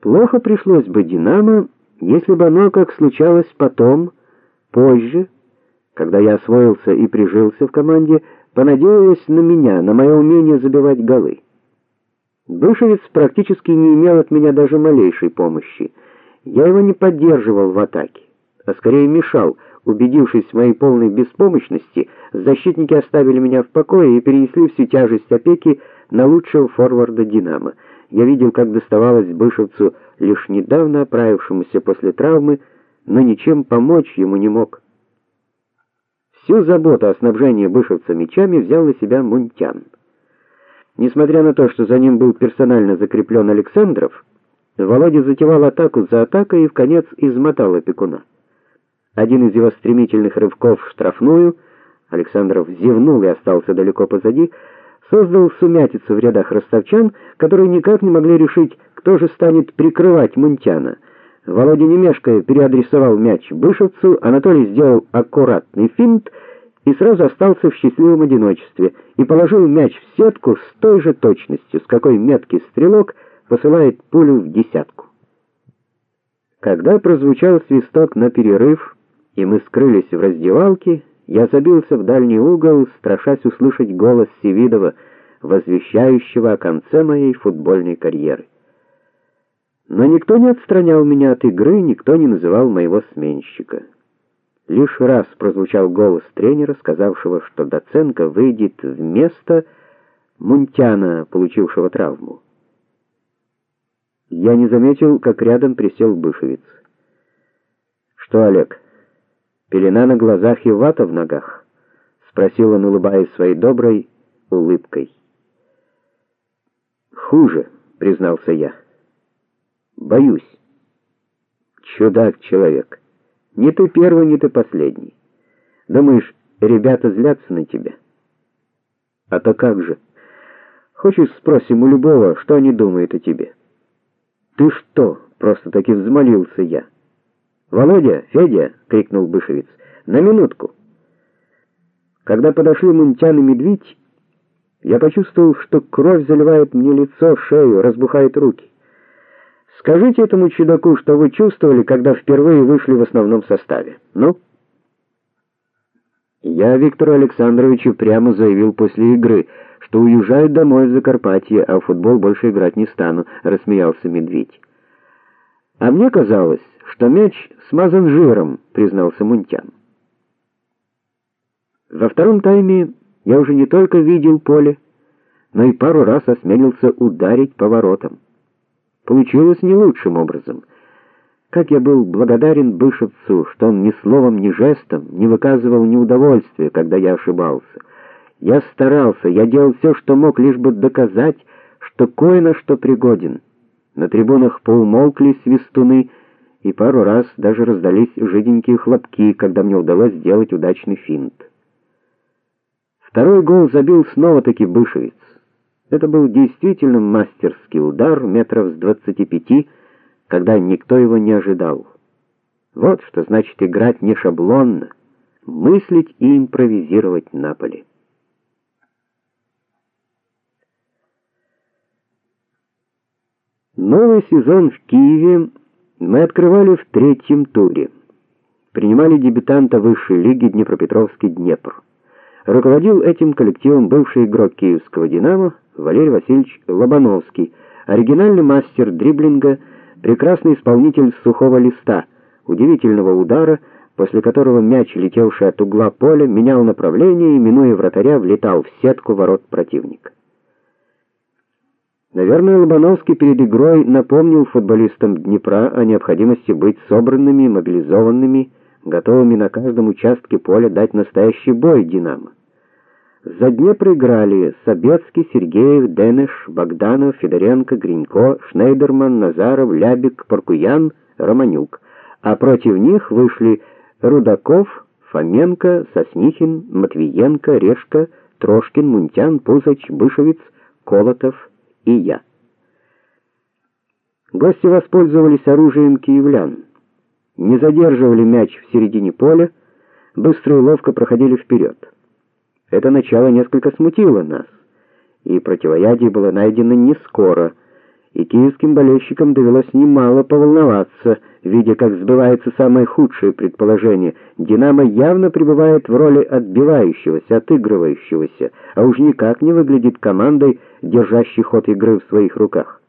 Плохо пришлось бы Динамо, если бы оно, как случалось потом, позже, когда я освоился и прижился в команде, понадеялось на меня, на мое умение забивать голы. Бышевец практически не имел от меня даже малейшей помощи. Я его не поддерживал в атаке, а скорее мешал. Убедившись в моей полной беспомощности, защитники оставили меня в покое и перенесли всю тяжесть опеки на лучшего форварда Динамо. Я видел, как доставалось Бышевцу, лишь недавно оправившемуся после травмы, но ничем помочь ему не мог. Всю заботу о снабжении Бышевца мячами взял на себя Мунтян. Несмотря на то, что за ним был персонально закреплен Александров, Володя затевал атаку за атакой и в конец измотал опекуна. Один из его стремительных рывков в штрафную, Александров зевнул и остался далеко позади, создал сумятицу в рядах ростовчан, которые никак не могли решить, кто же станет прикрывать Мунтяна. Володя немешкая переадресовал мяч Бышевцу, Анатолий сделал аккуратный финт и сразу остался в счастливом одиночестве и положил мяч в сетку с той же точностью, с какой меткий стрелок посылает пулю в десятку. Когда прозвучал свисток на перерыв, и мы скрылись в раздевалке, я забился в дальний угол, страшась услышать голос Севидова, возвещающего о конце моей футбольной карьеры. Но никто не отстранял меня от игры, никто не называл моего сменщика. Лишь раз прозвучал голос тренера, сказавшего, что Доценко выйдет вместо Мунтяна, получившего травму. Я не заметил, как рядом присел Бышевец. Что, Олег, Пелена на глазах и вата в ногах, спросил он, улыбаясь своей доброй улыбкой. Хуже, признался я. Боюсь. Чудак человек. Не ты первый, не ты последний. Думаешь, ребята злятся на тебя? А то как же? Хочешь, спросим у любого, что они думают о тебе? Ты что? Просто таки взмолился я. "Володя, Федя!" крикнул Бышевец. "На минутку!" Когда подошли Мунтян и Медведь, я почувствовал, что кровь заливает мне лицо, шею, разбухает руки. Скажите этому чудаку, что вы чувствовали, когда впервые вышли в основном составе. Ну? Я Виктору Александровичу прямо заявил после игры, что уезжаю домой в Закарпатье, а в футбол больше играть не стану, рассмеялся Медведь. А мне казалось, что мяч смазан жиром, признался Мунтян. Во втором тайме я уже не только видел поле, но и пару раз осмелился ударить по воротам. Получилось не лучшим образом. Как я был благодарен Бышевцу, что он ни словом, ни жестом не выказывал неудовольствия, когда я ошибался. Я старался, я делал все, что мог, лишь бы доказать, что кое на что пригоден. На трибунах поумолкли свистуны, и пару раз даже раздались жиденькие хлопки, когда мне удалось сделать удачный финт. Второй гол забил снова-таки Бышевец. Это был действительно мастерский удар метров с двадцати пяти, когда никто его не ожидал. Вот что значит играть не шаблонно, мыслить и импровизировать на поле. Новый сезон в Киеве мы открывали в третьем туре. Принимали дебютанта высшей лиги Днепропетровский Днепр. Руководил этим коллективом бывший игрок Киевского Динамо Валерий Васильевич Лобановский, оригинальный мастер дриблинга, прекрасный исполнитель сухого листа, удивительного удара, после которого мяч, летевший от угла поля, менял направление и минуя вратаря, влетал в сетку ворот противника. Наверное, Лобановский перед игрой напомнил футболистам Днепра о необходимости быть собранными, мобилизованными, готовыми на каждом участке поля дать настоящий бой Динамо. За Днепр играли Собецкий, Сергеев, Денеш, Богданов, Федоренко, Гринько, Шнейдерман, Назаров, Лябик, Паркуян, Романюк, а против них вышли Рудаков, Фоменко, Соснихин, Матвиенко, Решка, Трошкин, Мунтян, Пузач, Бышевец, Колотов и я. Гости воспользовались оружием киевлян. Не задерживали мяч в середине поля, быстро и ловко проходили вперед. Это начало несколько смутило нас, и противоядие было найдено не скоро, и киевским болельщикам довелось немало поволноваться, видя, как сбывается самое худшее предположение. Динамо явно пребывает в роли отбивающегося, отыгрывающегося, а уж никак не выглядит командой, держащей ход игры в своих руках.